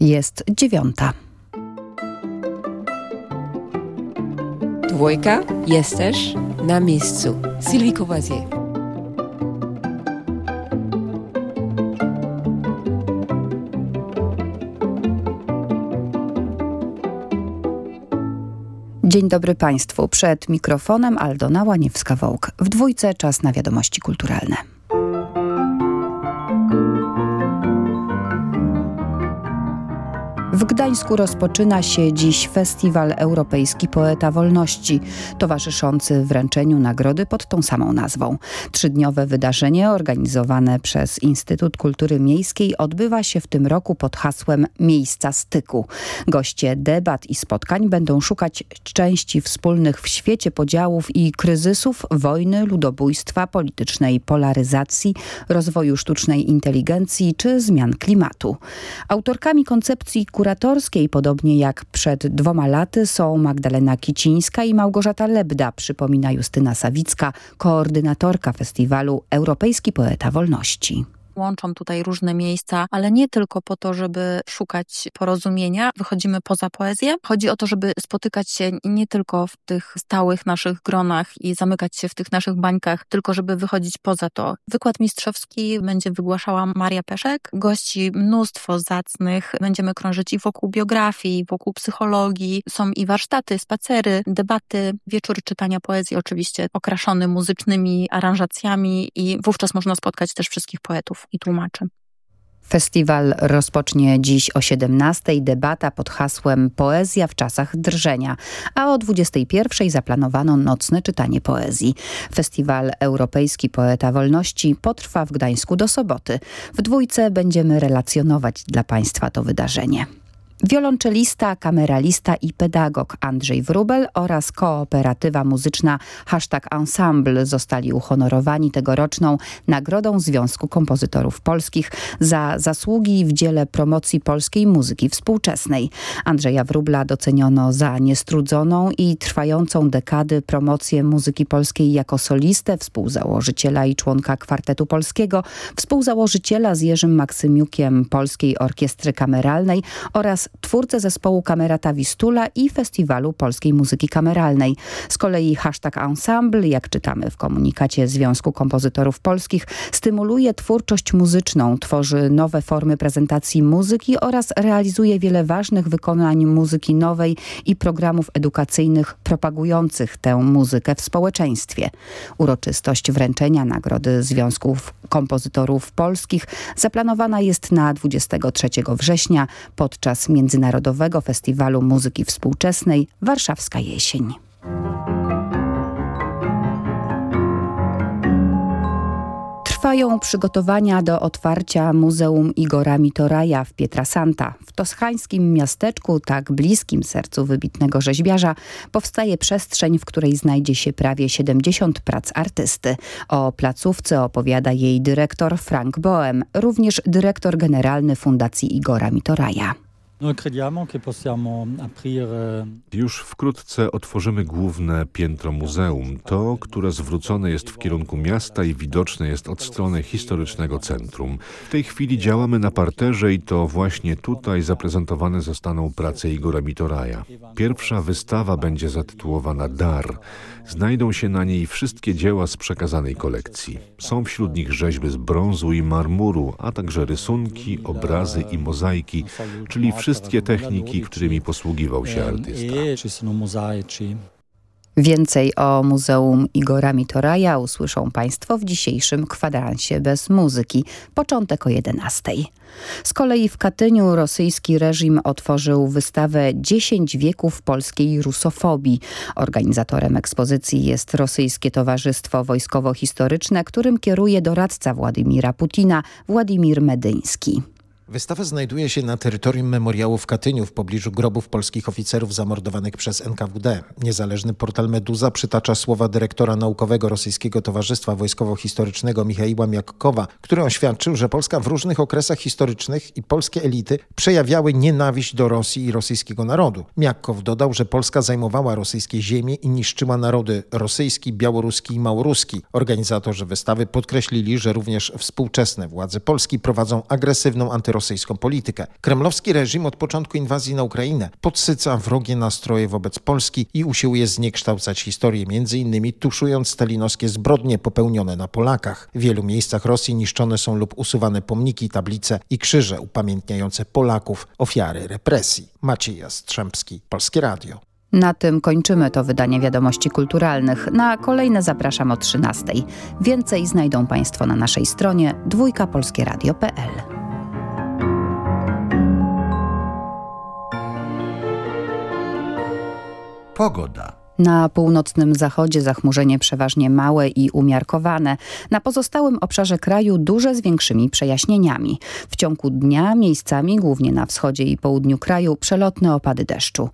Jest dziewiąta. Dwójka, jesteś na miejscu. Sylwii Courvoisier. Dzień dobry Państwu. Przed mikrofonem Aldona Łaniewska-Wołk. W dwójce czas na wiadomości kulturalne. W Gdańsku rozpoczyna się dziś Festiwal Europejski Poeta Wolności, towarzyszący wręczeniu nagrody pod tą samą nazwą. Trzydniowe wydarzenie organizowane przez Instytut Kultury Miejskiej odbywa się w tym roku pod hasłem Miejsca Styku. Goście debat i spotkań będą szukać części wspólnych w świecie podziałów i kryzysów, wojny, ludobójstwa, politycznej polaryzacji, rozwoju sztucznej inteligencji czy zmian klimatu. Autorkami koncepcji kuratorskiej, podobnie jak przed dwoma laty, są Magdalena Kicińska i Małgorzata Lebda, przypomina Justyna Sawicka, koordynatorka festiwalu Europejski Poeta Wolności łączą tutaj różne miejsca, ale nie tylko po to, żeby szukać porozumienia. Wychodzimy poza poezję. Chodzi o to, żeby spotykać się nie tylko w tych stałych naszych gronach i zamykać się w tych naszych bańkach, tylko żeby wychodzić poza to. Wykład mistrzowski będzie wygłaszała Maria Peszek. Gości mnóstwo zacnych. Będziemy krążyć i wokół biografii, wokół psychologii. Są i warsztaty, spacery, debaty, wieczór czytania poezji, oczywiście okraszony muzycznymi aranżacjami i wówczas można spotkać też wszystkich poetów i tłumaczy. Festiwal rozpocznie dziś o 17 debata pod hasłem Poezja w czasach drżenia, a o 21 zaplanowano nocne czytanie poezji. Festiwal Europejski Poeta Wolności potrwa w Gdańsku do soboty. W dwójce będziemy relacjonować dla Państwa to wydarzenie. Wiolonczelista, kameralista i pedagog Andrzej Wrubel oraz kooperatywa muzyczna Hashtag Ensemble zostali uhonorowani tegoroczną Nagrodą Związku Kompozytorów Polskich za zasługi w dziele promocji polskiej muzyki współczesnej. Andrzeja Wrubla doceniono za niestrudzoną i trwającą dekady promocję muzyki polskiej jako solistę, współzałożyciela i członka Kwartetu Polskiego, współzałożyciela z Jerzym Maksymiukiem Polskiej Orkiestry Kameralnej oraz twórcę zespołu Kamerata Wistula i Festiwalu Polskiej Muzyki Kameralnej. Z kolei hashtag Ensemble, jak czytamy w komunikacie Związku Kompozytorów Polskich, stymuluje twórczość muzyczną, tworzy nowe formy prezentacji muzyki oraz realizuje wiele ważnych wykonań muzyki nowej i programów edukacyjnych propagujących tę muzykę w społeczeństwie. Uroczystość wręczenia Nagrody Związków Kompozytorów Polskich zaplanowana jest na 23 września podczas Międzynarodowego Festiwalu Muzyki Współczesnej Warszawska Jesień. Trwają przygotowania do otwarcia Muzeum Igora Mitoraja w Pietrasanta. W toskańskim miasteczku, tak bliskim sercu wybitnego rzeźbiarza, powstaje przestrzeń, w której znajdzie się prawie 70 prac artysty. O placówce opowiada jej dyrektor Frank Boem, również dyrektor generalny Fundacji Igora Mitoraja. No, Już wkrótce otworzymy główne piętro muzeum, to, które zwrócone jest w kierunku miasta i widoczne jest od strony historycznego centrum. W tej chwili działamy na parterze i to właśnie tutaj zaprezentowane zostaną prace Igora Mitoraja. Pierwsza wystawa będzie zatytułowana Dar. Znajdą się na niej wszystkie dzieła z przekazanej kolekcji. Są wśród nich rzeźby z brązu i marmuru, a także rysunki, obrazy i mozaiki, czyli wszystkie techniki, którymi posługiwał się artysta. Więcej o Muzeum Igora Mitoraja usłyszą Państwo w dzisiejszym kwadransie bez muzyki. Początek o 11. Z kolei w Katyniu rosyjski reżim otworzył wystawę 10 wieków polskiej rusofobii. Organizatorem ekspozycji jest Rosyjskie Towarzystwo Wojskowo-Historyczne, którym kieruje doradca Władimira Putina Władimir Medyński. Wystawa znajduje się na terytorium memoriału w Katyniu w pobliżu grobów polskich oficerów zamordowanych przez NKWD. Niezależny portal Meduza przytacza słowa dyrektora naukowego Rosyjskiego Towarzystwa Wojskowo-Historycznego Michaiła Miakkowa, który oświadczył, że Polska w różnych okresach historycznych i polskie elity przejawiały nienawiść do Rosji i rosyjskiego narodu. Miakkow dodał, że Polska zajmowała rosyjskie ziemie i niszczyła narody rosyjski, białoruski i małoruski. Organizatorzy wystawy podkreślili, że również współczesne władze Polski prowadzą agresywną antyrosyjską rosyjską politykę. Kremlowski reżim od początku inwazji na Ukrainę podsyca wrogie nastroje wobec Polski i usiłuje zniekształcać historię, między innymi tuszując stalinowskie zbrodnie popełnione na Polakach. W wielu miejscach Rosji niszczone są lub usuwane pomniki, tablice i krzyże upamiętniające Polaków, ofiary represji. Maciej Jastrzębski, Polskie Radio. Na tym kończymy to wydanie wiadomości kulturalnych. Na kolejne zapraszam o 13. Więcej znajdą Państwo na naszej stronie dwójkapolskieradio.pl. Pogoda. Na północnym zachodzie zachmurzenie przeważnie małe i umiarkowane. Na pozostałym obszarze kraju duże z większymi przejaśnieniami. W ciągu dnia miejscami, głównie na wschodzie i południu kraju, przelotne opady deszczu.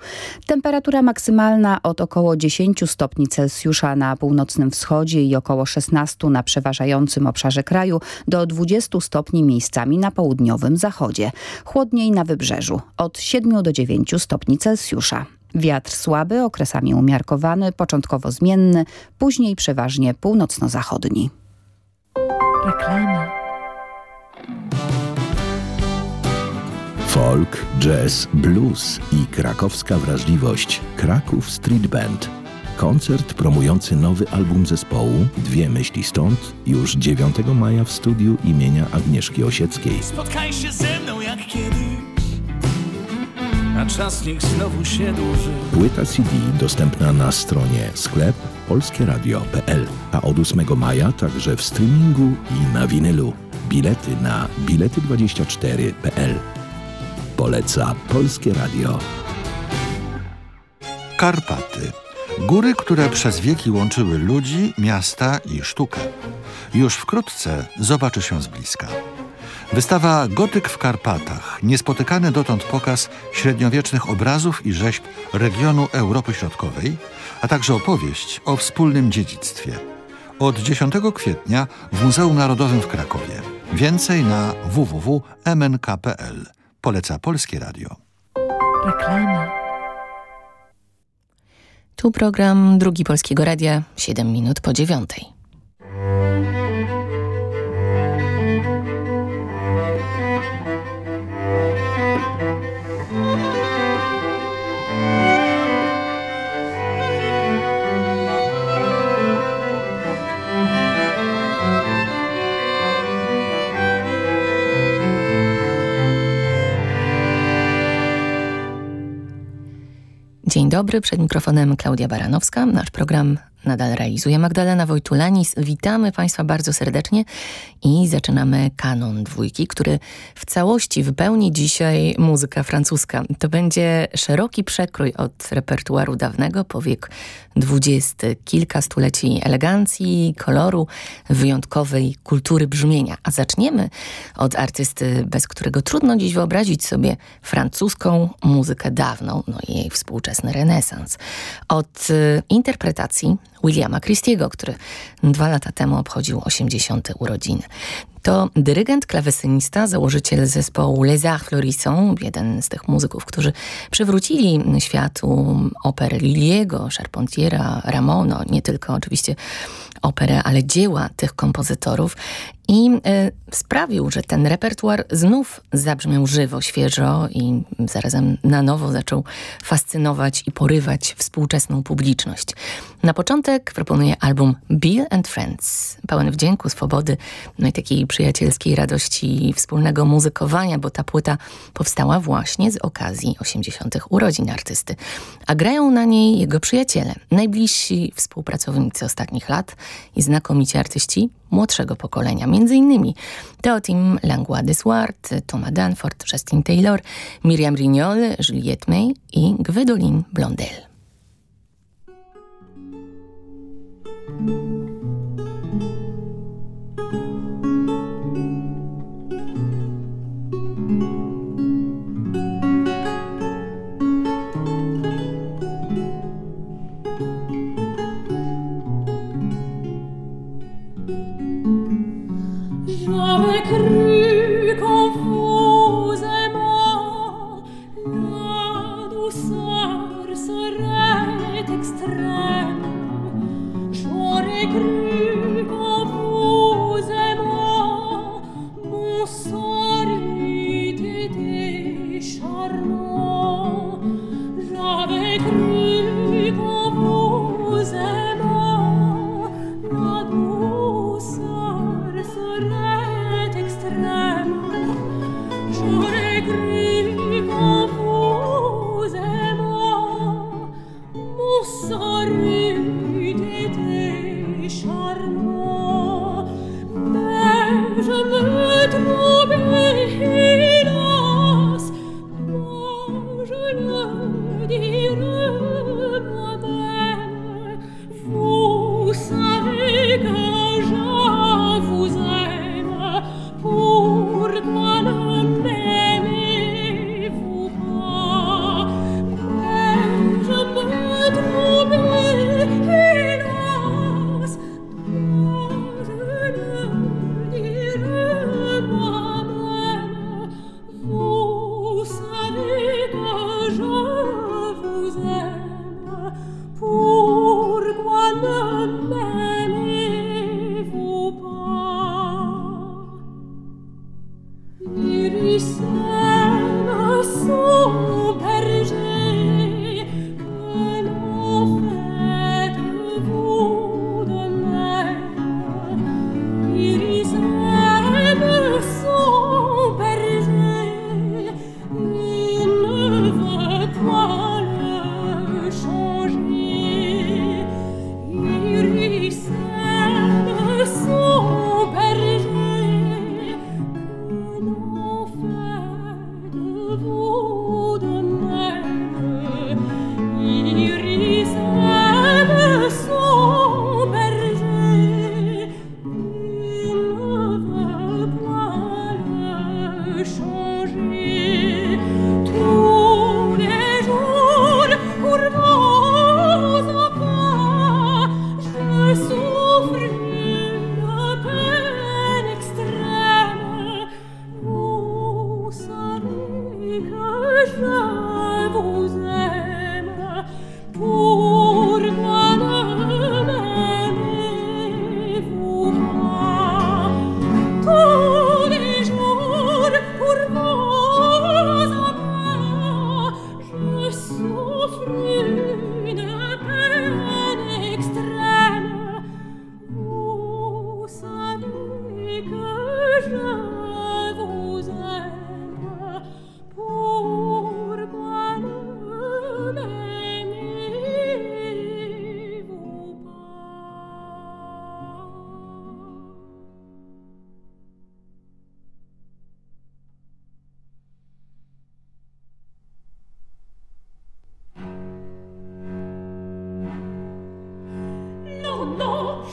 Temperatura maksymalna od około 10 stopni Celsjusza na północnym wschodzie i około 16 na przeważającym obszarze kraju do 20 stopni miejscami na południowym zachodzie. Chłodniej na wybrzeżu od 7 do 9 stopni Celsjusza. Wiatr słaby, okresami umiarkowany, początkowo zmienny, później przeważnie północno-zachodni. Reklama. Folk, jazz, blues i krakowska wrażliwość Kraków Street Band. Koncert promujący nowy album zespołu Dwie myśli stąd już 9 maja w studiu imienia Agnieszki Osieckiej. Spotkaj się ze mną jak kiedyś a czas niech znowu się dłuży. Płyta CD dostępna na stronie sklep polskieradio.pl, a od 8 maja także w streamingu i na winylu. Bilety na bilety24.pl. Poleca Polskie Radio. Karpaty. Góry, które przez wieki łączyły ludzi, miasta i sztukę. Już wkrótce zobaczy się z bliska. Wystawa Gotyk w Karpatach, niespotykany dotąd pokaz średniowiecznych obrazów i rzeźb regionu Europy Środkowej, a także opowieść o wspólnym dziedzictwie. Od 10 kwietnia w Muzeum Narodowym w Krakowie. Więcej na www.mnk.pl. Poleca Polskie Radio. Reklama. Tu program Drugi Polskiego Radia, 7 minut po dziewiątej. Dobry, przed mikrofonem Klaudia Baranowska. Nasz program nadal realizuje Magdalena Wojtulanis. Witamy Państwa bardzo serdecznie i zaczynamy kanon dwójki, który w całości wypełni dzisiaj muzyka francuska. To będzie szeroki przekrój od repertuaru dawnego po wiek XX. Kilka stuleci elegancji, koloru, wyjątkowej kultury brzmienia. A zaczniemy od artysty, bez którego trudno dziś wyobrazić sobie francuską muzykę dawną, no i jej współczesny renesans. Od y, interpretacji Williama Christiego, który dwa lata temu obchodził 80. urodziny. To dyrygent, klawesynista, założyciel zespołu Les Arts Florissants, jeden z tych muzyków, którzy przywrócili światu operę Liliego, Charpentiera, Ramono, nie tylko oczywiście operę, ale dzieła tych kompozytorów i y, sprawił, że ten repertuar znów zabrzmiał żywo, świeżo i zarazem na nowo zaczął fascynować i porywać współczesną publiczność. Na początek proponuję album Bill and Friends, pełen wdzięku, swobody, no i takiej przyjacielskiej radości wspólnego muzykowania, bo ta płyta powstała właśnie z okazji 80. urodzin artysty. A grają na niej jego przyjaciele, najbliżsi współpracownicy ostatnich lat i znakomici artyści młodszego pokolenia, m.in. Teotim Langlois de Swart, Thomas Danford, Justin Taylor, Miriam Rignol, Juliette May i Gwendoline Blondel.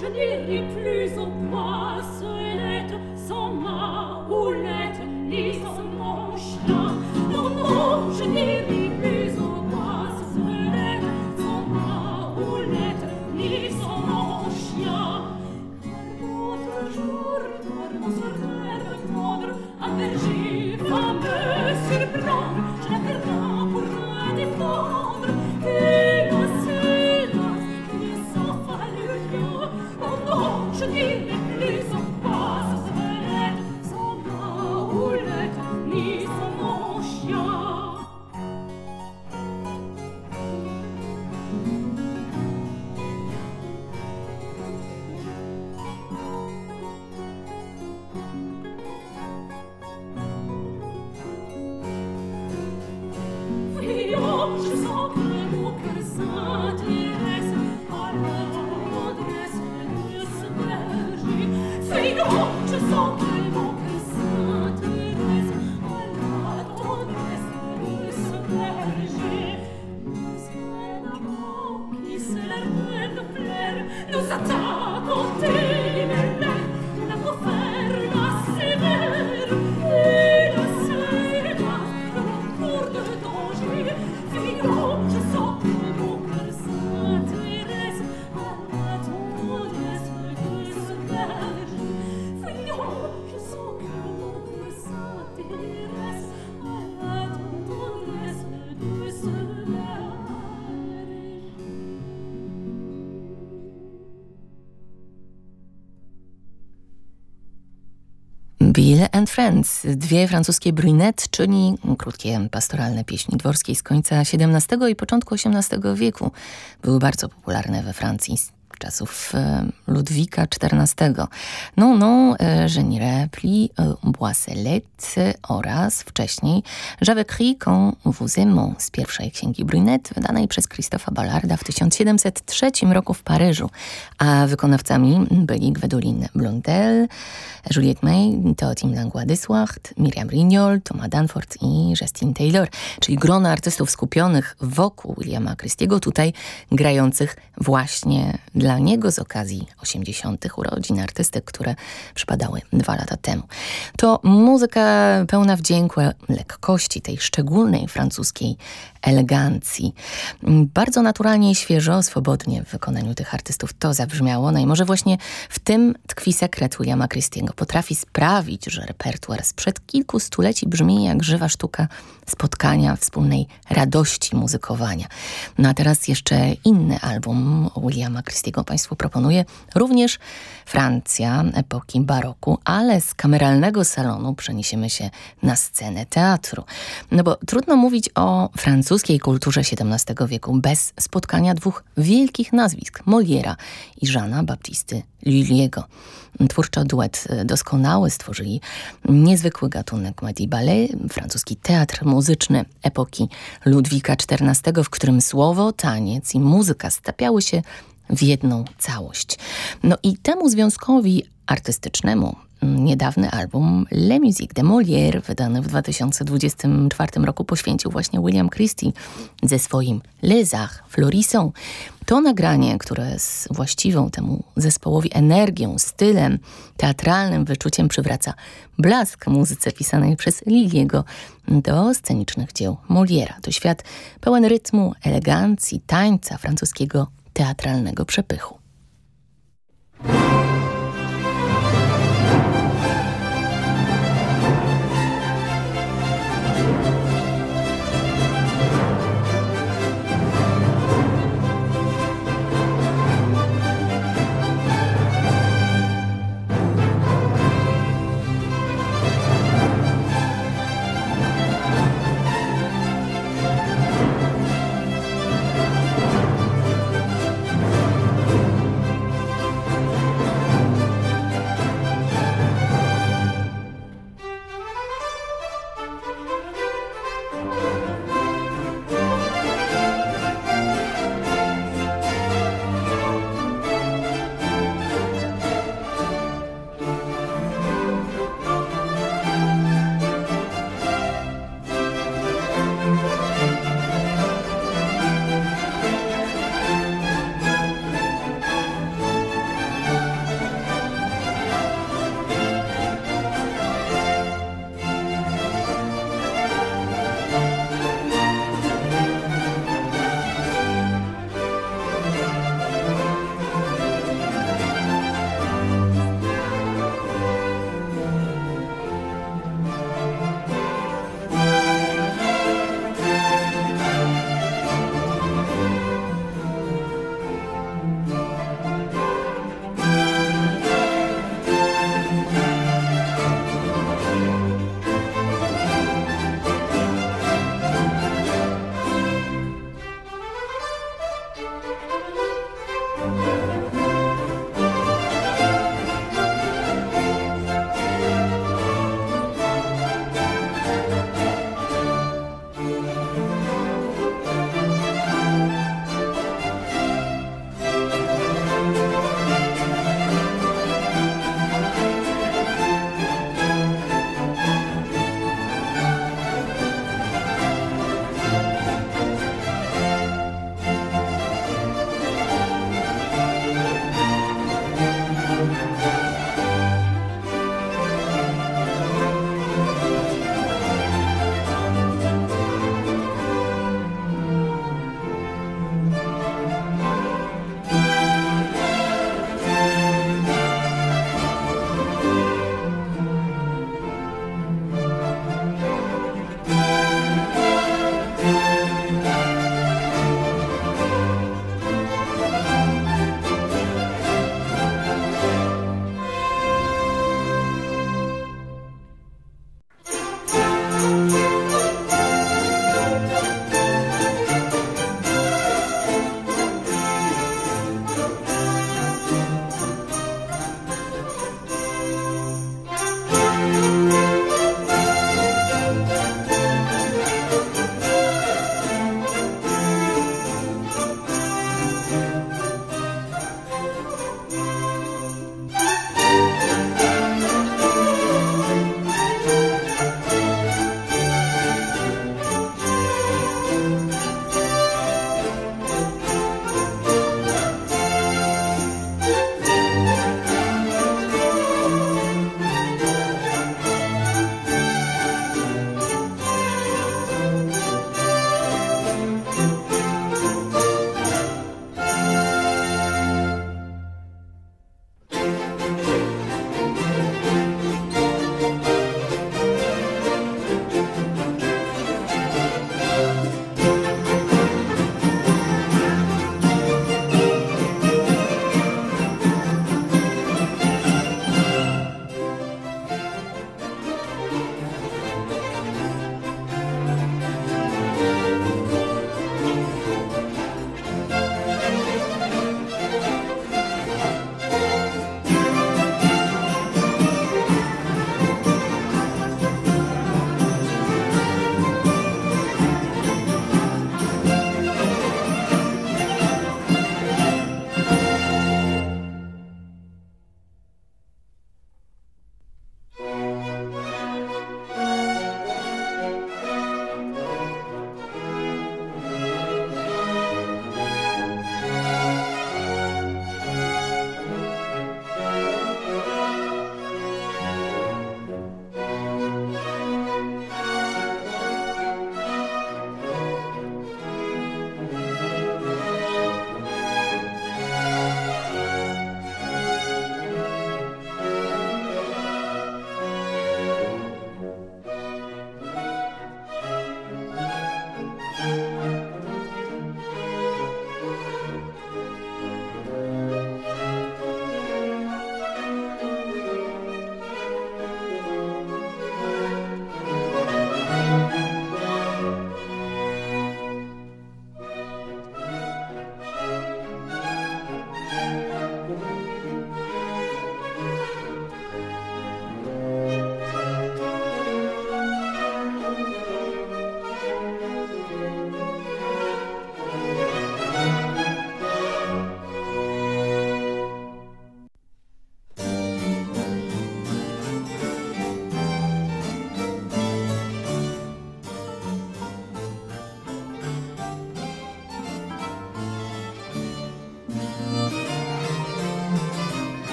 je n'irai plus aux poisselettes sans ma houlette ni sans mon chien. Non, non, je n'irai Bill and Friends, dwie francuskie brunettes, czyli krótkie pastoralne pieśni dworskie z końca XVII i początku XVIII wieku. Były bardzo popularne we Francji czasów e, Ludwika XIV. Non, non, je n'irai plus Boisselette oraz wcześniej J'avais cru quand vous aimons z pierwszej księgi Brunette wydanej przez Christopha Ballarda w 1703 roku w Paryżu, a wykonawcami byli Gwendoline Blondel, Juliette May, Teotim Langlois-Deswart, Miriam Rignol, Thomas Danforth i Justine Taylor, czyli grono artystów skupionych wokół Williama Christiego, tutaj grających właśnie dla niego z okazji 80. urodzin artystek, które przypadały dwa lata temu. To muzyka pełna wdzięku, lekkości, tej szczególnej francuskiej elegancji. Bardzo naturalnie i świeżo, swobodnie w wykonaniu tych artystów to zabrzmiało. No i może właśnie w tym tkwi sekret Williama Christiego. Potrafi sprawić, że repertuar sprzed kilku stuleci brzmi jak żywa sztuka spotkania, wspólnej radości muzykowania. No a teraz jeszcze inny album Williama Christiego Państwu proponuję. Również Francja epoki baroku, ale z kameralnego salonu przeniesiemy się na scenę teatru. No bo trudno mówić o francuskiej kulturze XVII wieku bez spotkania dwóch wielkich nazwisk, Moliera i Żana Baptisty Lulliego. Twórczo duet doskonały stworzyli niezwykły gatunek Madi Ballet, francuski teatr muzyczny epoki Ludwika XIV, w którym słowo, taniec i muzyka stapiały się w jedną całość. No i temu związkowi artystycznemu niedawny album Le Musique de Molière, wydany w 2024 roku, poświęcił właśnie William Christie ze swoim Les Arts Florissant. To nagranie, które z właściwą temu zespołowi energią, stylem, teatralnym wyczuciem przywraca blask muzyce pisanej przez Liliego do scenicznych dzieł Moliera. To świat pełen rytmu, elegancji, tańca, francuskiego teatralnego przepychu.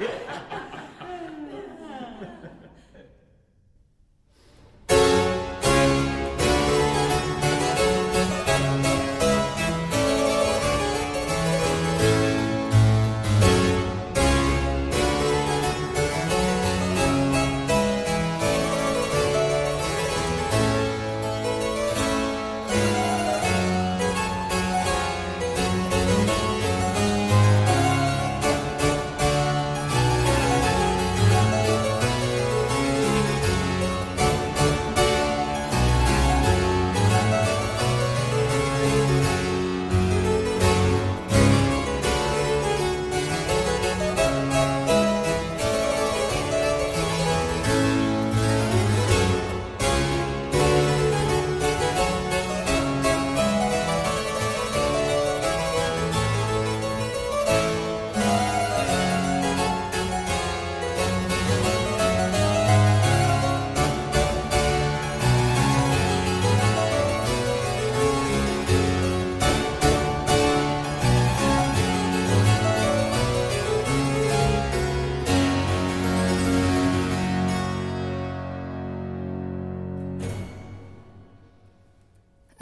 yeah.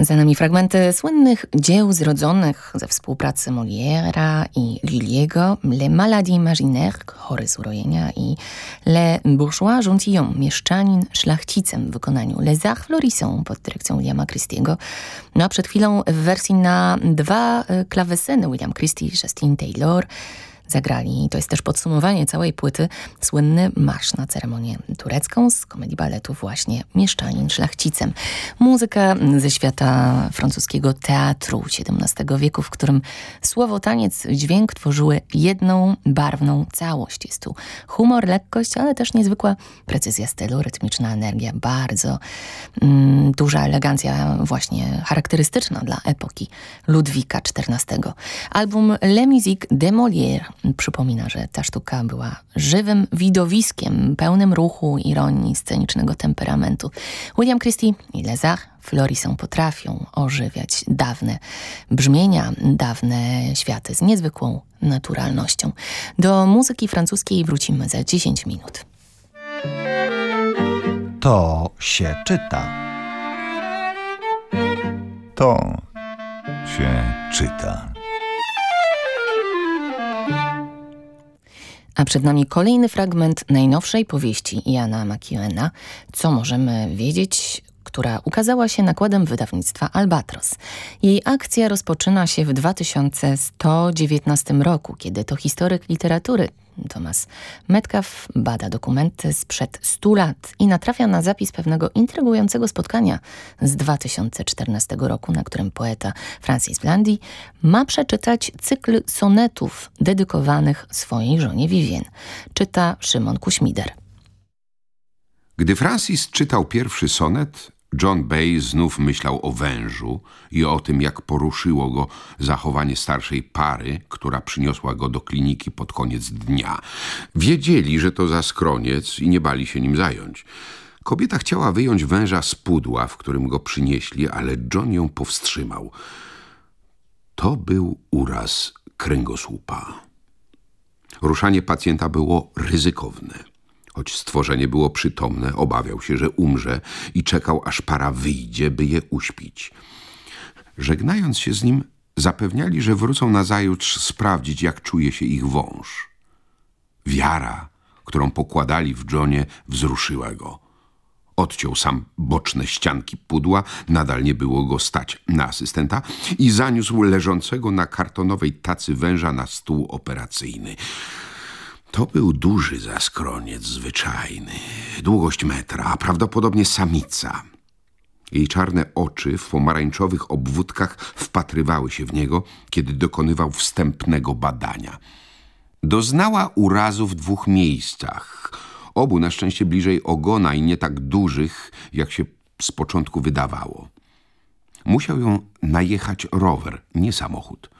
Za nami fragmenty słynnych dzieł zrodzonych ze współpracy Molière'a i Lulliego, Le Maladies Imaginaires, chory z urojenia i Le Bourgeois Gentilhomme, mieszczanin szlachcicem w wykonaniu Les Arts Florissants pod dyrekcją Williama Christiego. No a przed chwilą w wersji na dwa e, klawesyny William Christie i Justine Taylor zagrali. To jest też podsumowanie całej płyty, słynny marsz na ceremonię turecką z komedii baletu właśnie Mieszczanin szlachcicem. Muzyka ze świata francuskiego teatru XVII wieku, w którym słowo, taniec, dźwięk tworzyły jedną barwną całość. Jest tu humor, lekkość, ale też niezwykła precyzja stylu, rytmiczna energia, bardzo mm, duża elegancja właśnie charakterystyczna dla epoki Ludwika XIV. Album Le Musique de Molière przypomina, że ta sztuka była żywym widowiskiem, pełnym ruchu, ironii, scenicznego temperamentu. William Christie i Lezach Florisą potrafią ożywiać dawne brzmienia, dawne światy z niezwykłą naturalnością. Do muzyki francuskiej wrócimy za 10 minut. To się czyta. To się czyta. A przed nami kolejny fragment najnowszej powieści Jana McEwena. Co możemy wiedzieć która ukazała się nakładem wydawnictwa Albatros. Jej akcja rozpoczyna się w 2119 roku, kiedy to historyk literatury Thomas Metcalf bada dokumenty sprzed 100 lat i natrafia na zapis pewnego intrygującego spotkania z 2014 roku, na którym poeta Francis Blandy ma przeczytać cykl sonetów dedykowanych swojej żonie Vivien. Czyta Szymon Kuśmider. Gdy Francis czytał pierwszy sonet, John Bay znów myślał o wężu i o tym, jak poruszyło go zachowanie starszej pary, która przyniosła go do kliniki pod koniec dnia. Wiedzieli, że to za skroniec i nie bali się nim zająć. Kobieta chciała wyjąć węża z pudła, w którym go przynieśli, ale John ją powstrzymał. To był uraz kręgosłupa. Ruszanie pacjenta było ryzykowne. Choć stworzenie było przytomne, obawiał się, że umrze i czekał, aż para wyjdzie, by je uśpić. Żegnając się z nim, zapewniali, że wrócą nazajutrz sprawdzić, jak czuje się ich wąż. Wiara, którą pokładali w Johnie, wzruszyła go. Odciął sam boczne ścianki pudła, nadal nie było go stać na asystenta i zaniósł leżącego na kartonowej tacy węża na stół operacyjny. To był duży zaskroniec zwyczajny, długość metra, a prawdopodobnie samica. Jej czarne oczy w pomarańczowych obwódkach wpatrywały się w niego, kiedy dokonywał wstępnego badania. Doznała urazu w dwóch miejscach, obu na szczęście bliżej ogona i nie tak dużych, jak się z początku wydawało. Musiał ją najechać rower, nie samochód.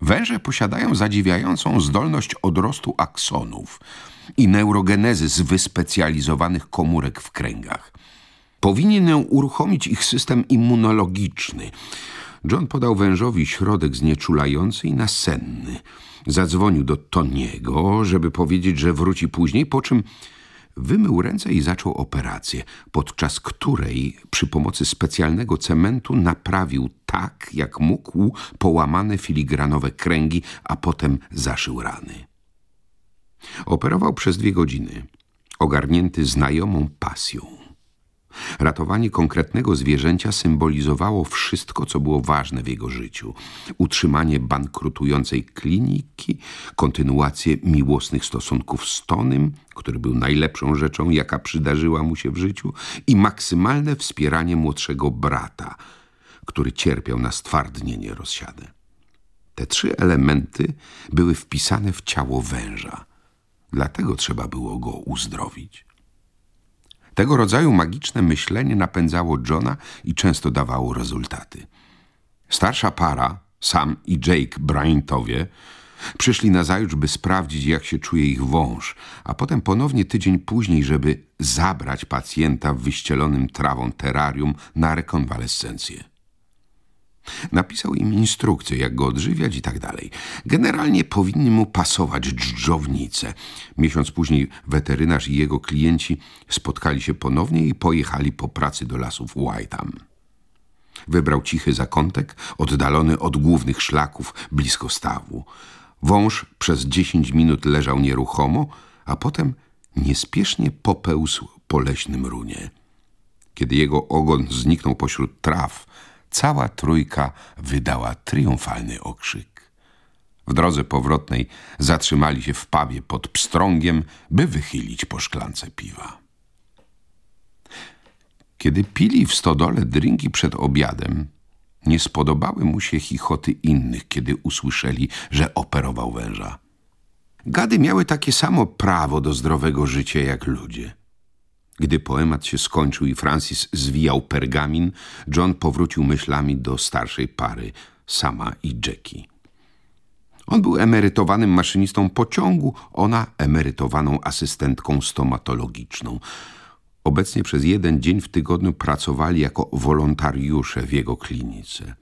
Węże posiadają zadziwiającą zdolność odrostu aksonów i neurogenezy wyspecjalizowanych komórek w kręgach. Powinien uruchomić ich system immunologiczny. John podał wężowi środek znieczulający i nasenny. Zadzwonił do Toniego, żeby powiedzieć, że wróci później, po czym Wymył ręce i zaczął operację, podczas której przy pomocy specjalnego cementu naprawił tak, jak mógł, połamane filigranowe kręgi, a potem zaszył rany. Operował przez dwie godziny, ogarnięty znajomą pasją. Ratowanie konkretnego zwierzęcia symbolizowało wszystko, co było ważne w jego życiu. Utrzymanie bankrutującej kliniki, kontynuację miłosnych stosunków z Tonym, który był najlepszą rzeczą, jaka przydarzyła mu się w życiu i maksymalne wspieranie młodszego brata, który cierpiał na stwardnienie rozsiane. Te trzy elementy były wpisane w ciało węża. Dlatego trzeba było go uzdrowić. Tego rodzaju magiczne myślenie napędzało Johna i często dawało rezultaty. Starsza para, Sam i Jake Bryantowie, przyszli na zajutrz, by sprawdzić, jak się czuje ich wąż, a potem ponownie tydzień później, żeby zabrać pacjenta w wyścielonym trawą terrarium na rekonwalescencję. Napisał im instrukcję, jak go odżywiać i tak dalej. Generalnie powinny mu pasować dżdżownice. Miesiąc później weterynarz i jego klienci spotkali się ponownie i pojechali po pracy do lasów Whiteham. Wybrał cichy zakątek, oddalony od głównych szlaków, blisko stawu. Wąż przez dziesięć minut leżał nieruchomo, a potem niespiesznie popełzł po leśnym runie. Kiedy jego ogon zniknął pośród traw, cała trójka wydała triumfalny okrzyk. W drodze powrotnej zatrzymali się w pawie pod pstrągiem, by wychylić po szklance piwa. Kiedy pili w stodole drinki przed obiadem, nie spodobały mu się chichoty innych, kiedy usłyszeli, że operował węża. Gady miały takie samo prawo do zdrowego życia jak ludzie. Gdy poemat się skończył i Francis zwijał pergamin, John powrócił myślami do starszej pary, Sama i Jackie. On był emerytowanym maszynistą pociągu, ona emerytowaną asystentką stomatologiczną. Obecnie przez jeden dzień w tygodniu pracowali jako wolontariusze w jego klinice.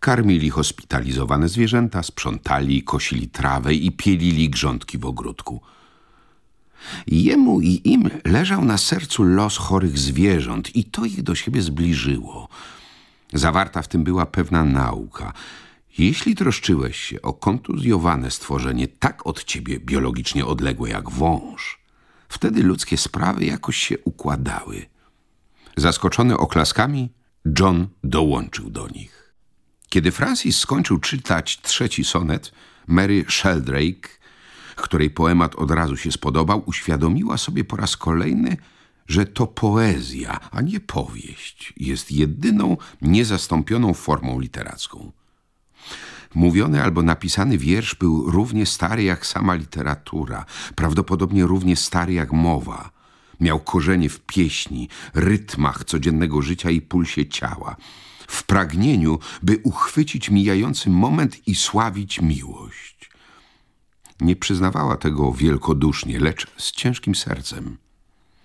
Karmili hospitalizowane zwierzęta, sprzątali, kosili trawę i pielili grządki w ogródku. Jemu i im leżał na sercu los chorych zwierząt i to ich do siebie zbliżyło. Zawarta w tym była pewna nauka. Jeśli troszczyłeś się o kontuzjowane stworzenie tak od ciebie biologicznie odległe jak wąż, wtedy ludzkie sprawy jakoś się układały. Zaskoczony oklaskami, John dołączył do nich. Kiedy Francis skończył czytać trzeci sonet, Mary Sheldrake której poemat od razu się spodobał, uświadomiła sobie po raz kolejny, że to poezja, a nie powieść, jest jedyną niezastąpioną formą literacką. Mówiony albo napisany wiersz był równie stary jak sama literatura, prawdopodobnie równie stary jak mowa. Miał korzenie w pieśni, rytmach codziennego życia i pulsie ciała, w pragnieniu, by uchwycić mijający moment i sławić miłość. Nie przyznawała tego wielkodusznie, lecz z ciężkim sercem.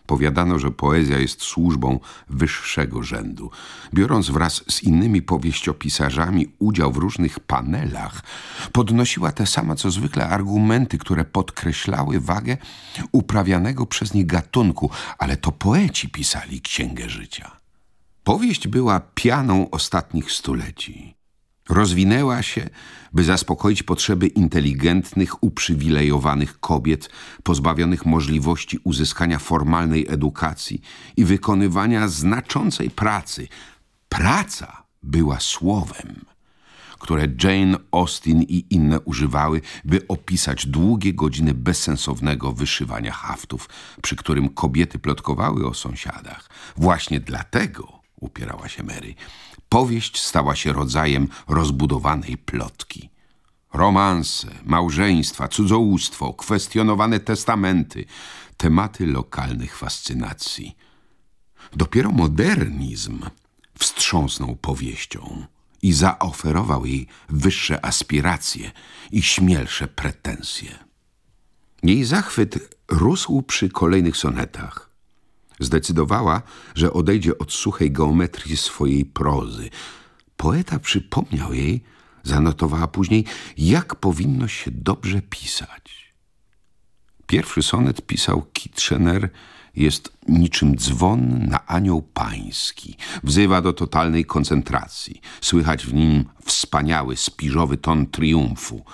Powiadano, że poezja jest służbą wyższego rzędu. Biorąc wraz z innymi powieściopisarzami udział w różnych panelach, podnosiła te same co zwykle argumenty, które podkreślały wagę uprawianego przez nie gatunku, ale to poeci pisali księgę życia. Powieść była pianą ostatnich stuleci. Rozwinęła się, by zaspokoić potrzeby inteligentnych, uprzywilejowanych kobiet, pozbawionych możliwości uzyskania formalnej edukacji i wykonywania znaczącej pracy. Praca była słowem, które Jane Austen i inne używały, by opisać długie godziny bezsensownego wyszywania haftów, przy którym kobiety plotkowały o sąsiadach. Właśnie dlatego, upierała się Mary, powieść stała się rodzajem rozbudowanej plotki. Romanse, małżeństwa, cudzołóstwo, kwestionowane testamenty, tematy lokalnych fascynacji. Dopiero modernizm wstrząsnął powieścią i zaoferował jej wyższe aspiracje i śmielsze pretensje. Jej zachwyt rósł przy kolejnych sonetach. Zdecydowała, że odejdzie od suchej geometrii swojej prozy. Poeta przypomniał jej, zanotowała później, jak powinno się dobrze pisać. Pierwszy sonet pisał Kitchener, jest niczym dzwon na anioł pański. Wzywa do totalnej koncentracji. Słychać w nim wspaniały, spiżowy ton triumfu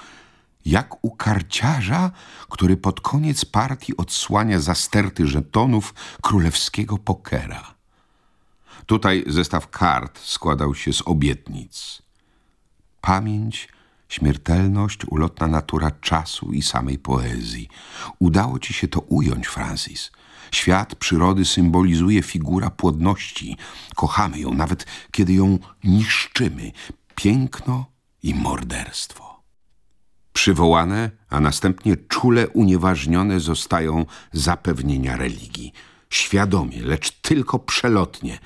jak u karciarza, który pod koniec partii odsłania zasterty żetonów królewskiego pokera. Tutaj zestaw kart składał się z obietnic. Pamięć, śmiertelność, ulotna natura czasu i samej poezji. Udało ci się to ująć, Francis. Świat przyrody symbolizuje figura płodności. Kochamy ją, nawet kiedy ją niszczymy. Piękno i morderstwo. Przywołane, a następnie czule unieważnione zostają zapewnienia religii. Świadomie, lecz tylko przelotnie.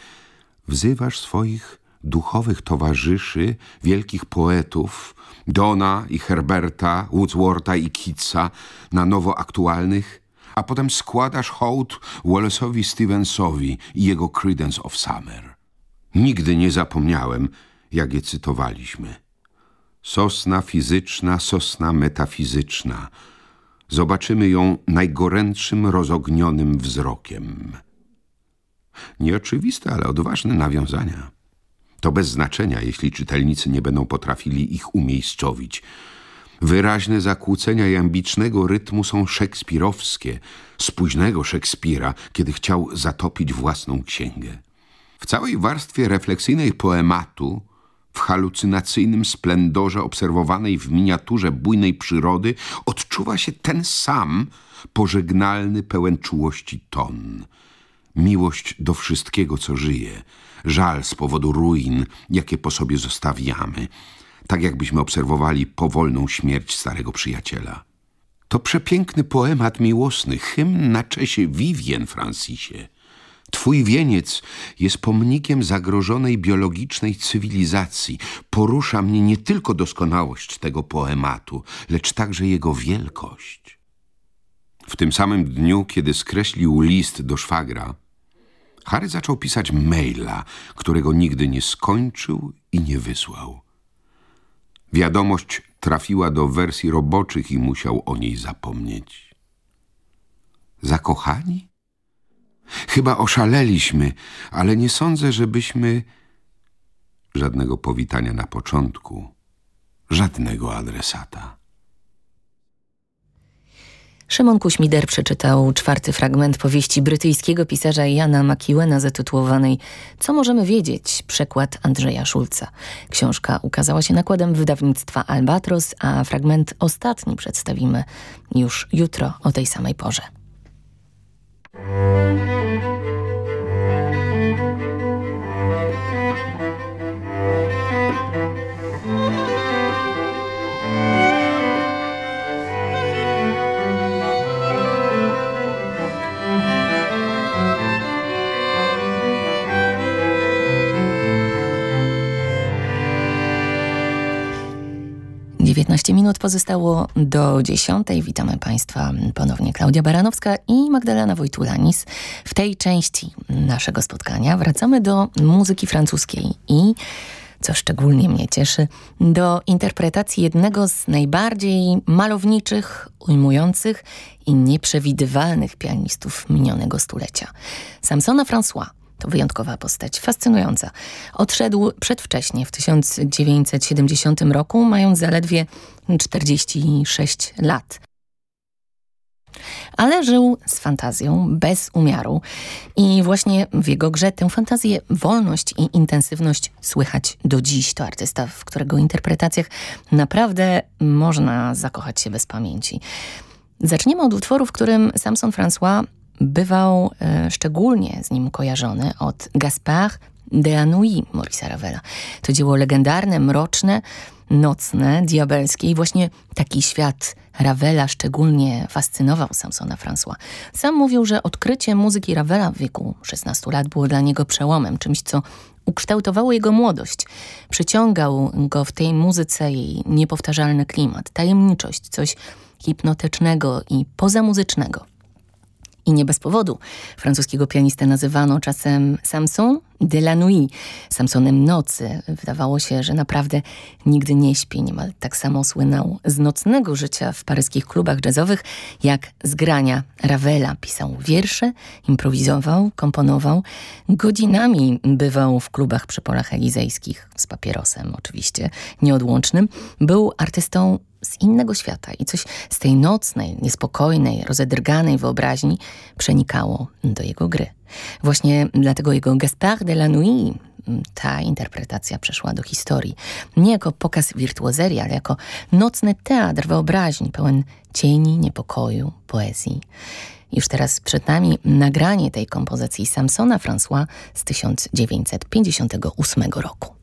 Wzywasz swoich duchowych towarzyszy, wielkich poetów, Dona i Herberta, Wordswortha i Keatsa, na nowo aktualnych, a potem składasz hołd Wallace'owi Stevensowi i jego Credence of Summer. Nigdy nie zapomniałem, jak je cytowaliśmy. Sosna fizyczna, sosna metafizyczna. Zobaczymy ją najgorętszym, rozognionym wzrokiem. Nieoczywiste, ale odważne nawiązania. To bez znaczenia, jeśli czytelnicy nie będą potrafili ich umiejscowić. Wyraźne zakłócenia jambicznego rytmu są szekspirowskie, z późnego Szekspira, kiedy chciał zatopić własną księgę. W całej warstwie refleksyjnej poematu, w halucynacyjnym splendorze obserwowanej w miniaturze bujnej przyrody, odczuwa się ten sam pożegnalny, pełen czułości ton. Miłość do wszystkiego, co żyje, żal z powodu ruin, jakie po sobie zostawiamy, tak jakbyśmy obserwowali powolną śmierć starego przyjaciela. To przepiękny poemat miłosny, hymn na czesie Vivien Francisie. Twój wieniec jest pomnikiem zagrożonej biologicznej cywilizacji. Porusza mnie nie tylko doskonałość tego poematu, lecz także jego wielkość. W tym samym dniu, kiedy skreślił list do szwagra, Harry zaczął pisać maila, którego nigdy nie skończył i nie wysłał. Wiadomość trafiła do wersji roboczych i musiał o niej zapomnieć. Zakochani? Chyba oszaleliśmy, ale nie sądzę, żebyśmy... Żadnego powitania na początku, żadnego adresata. Szymon Kuśmider przeczytał czwarty fragment powieści brytyjskiego pisarza Jana McEwena zatytułowanej Co możemy wiedzieć? Przekład Andrzeja Szulca. Książka ukazała się nakładem wydawnictwa Albatros, a fragment ostatni przedstawimy już jutro o tej samej porze. Thank you. 15 minut pozostało do 10. Witamy Państwa ponownie Klaudia Baranowska i Magdalena Wojtulanis. W tej części naszego spotkania wracamy do muzyki francuskiej i co szczególnie mnie cieszy, do interpretacji jednego z najbardziej malowniczych, ujmujących i nieprzewidywalnych pianistów minionego stulecia. Samsona François to wyjątkowa postać, fascynująca. Odszedł przedwcześnie, w 1970 roku, mając zaledwie 46 lat. Ale żył z fantazją, bez umiaru i właśnie w jego grze tę fantazję, wolność i intensywność słychać do dziś. To artysta, w którego interpretacjach naprawdę można zakochać się bez pamięci. Zaczniemy od utworu, w którym Samson François bywał e, szczególnie z nim kojarzony od Gaspard de Nuit Maurice'a Ravela. To dzieło legendarne, mroczne, nocne, diabelskie i właśnie taki świat Ravela szczególnie fascynował Samsona François. Sam mówił, że odkrycie muzyki Ravela w wieku 16 lat było dla niego przełomem, czymś co ukształtowało jego młodość. Przyciągał go w tej muzyce jej niepowtarzalny klimat, tajemniczość, coś hipnotycznego i pozamuzycznego. I nie bez powodu. Francuskiego pianistę nazywano czasem Samson de la nuit, Samsonem nocy. Wydawało się, że naprawdę nigdy nie śpi. Niemal tak samo słynął z nocnego życia w paryskich klubach jazzowych, jak z grania Ravela. Pisał wiersze, improwizował, komponował. Godzinami bywał w klubach przy polach elizejskich, z papierosem oczywiście, nieodłącznym. Był artystą z innego świata i coś z tej nocnej, niespokojnej, rozedrganej wyobraźni przenikało do jego gry. Właśnie dlatego jego Gaspard de la Nuit ta interpretacja przeszła do historii. Nie jako pokaz wirtuozerii, ale jako nocny teatr wyobraźni, pełen cieni, niepokoju, poezji. Już teraz przed nami nagranie tej kompozycji Samsona François z 1958 roku.